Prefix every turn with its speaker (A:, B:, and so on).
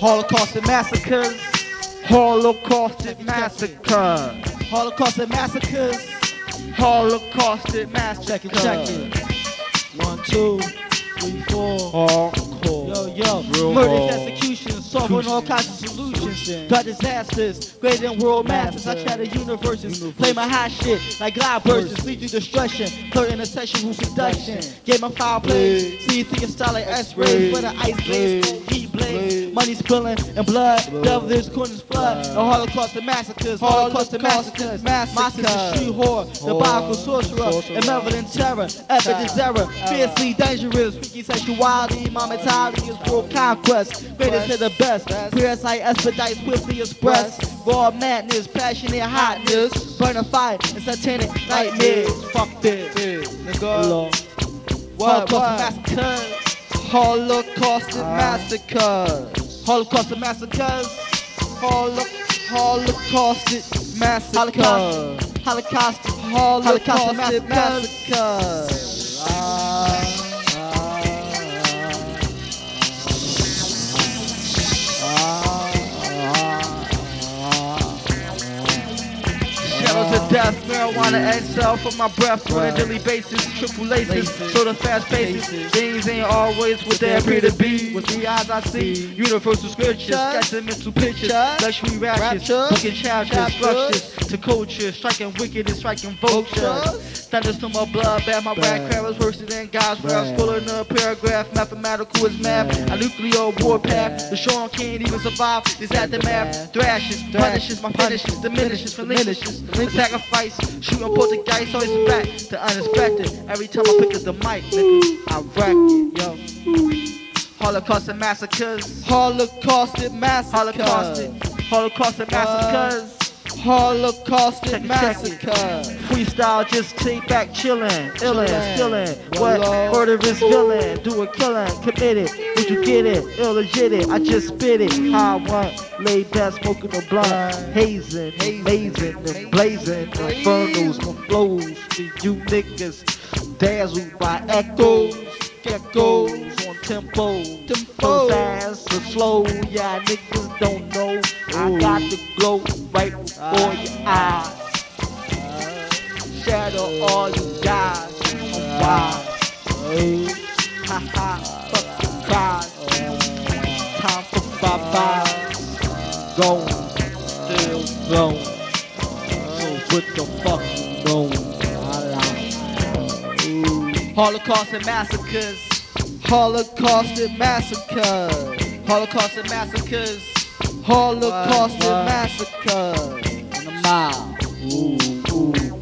A: Holocaust and massacres.
B: Holocaust and massacre.
A: Holocaust and massacres.
B: Holocaust and
A: Check it, check it. One, two, three, four.
B: Hardcore.
A: Yo, yo.
B: Real
A: Murders, executions, solving all kinds of solutions. Got disasters, greater than world masters. I shatter universes, play my hot shit like glide bursts, lead through destruction, flirting a sexual seduction. Get my foul play, see through your style like X-rays, where the ice blaze, heat blaze, money spilling and blood, devil is corners flood. The Holocaust and massacres, Holocaust and massacres, and street whore, the Bible sorcerer, and malevolent terror, epic is error, fiercely dangerous, freaky sexuality, my mentality is world conquest, greatest to the best, like expedite, swiftly express, raw madness, passionate hotness, burning fire. And satanic nightmares. Fuck this, nigga. Holocaust and massacres,
B: Holocaust
A: Ah.
B: massacres.
A: Holocaust massacres,
B: Holo- Holocaust massacre.
A: Holocaust, Holocaust, Holocaust
B: Holocaust
A: and
B: and
A: massacres.
B: massacre. Of death, marijuana exhale for my breath. On a daily basis, triple laces, so the fast paces. Things ain't always what they appear to be. With the eyes I see, universal scriptures, sketching mental pictures, luxury booking chapters,
A: Chapters.
B: structures to culture, striking wicked and striking vultures. Thunderstorm of blood, bad my rap
A: Bad.
B: is worse than God's wrath. In a paragraph, mathematical is math. A nuclear warpath, the Sean can't even survive. This aftermath, thrashes,
A: Thrashes,
B: punishes, my finishes, diminishes, relinquishes, the sacrifice, shooting poltergeist, always back to unexpected. Every time I pick up the mic, nigga, I wreck it, yo. Holocaust and massacres,
A: Holocaust and massacres.
B: Holocaust, and- massacres.
A: Holocaust
B: Check
A: and
B: it, check
A: massacre.
B: Freestyle, just take back chillin', illin', skillin'. What is villain? Do a killin', commit it. Did you get it? Ill legit it. I just spit it. How I want, lay back, smoking the blunt, hazing, amazing, and blazing, infernos, my flows. See you niggas dazzled by echoes, geckos on tempo,
A: Tempo.
B: So fast, so slow. Yeah, niggas don't know. I got the glow right before your uh. eyes. Shadow all you guys. Uh. I'm wild. Ha ha, fucking cry. Time for bye bye. Going, still blowing. So what the fuck you know?
A: Holocaust and massacres. Holocaust and massacres. Holocaust and massacres. Holocaust and massacres. In the mile. Ooh, ooh.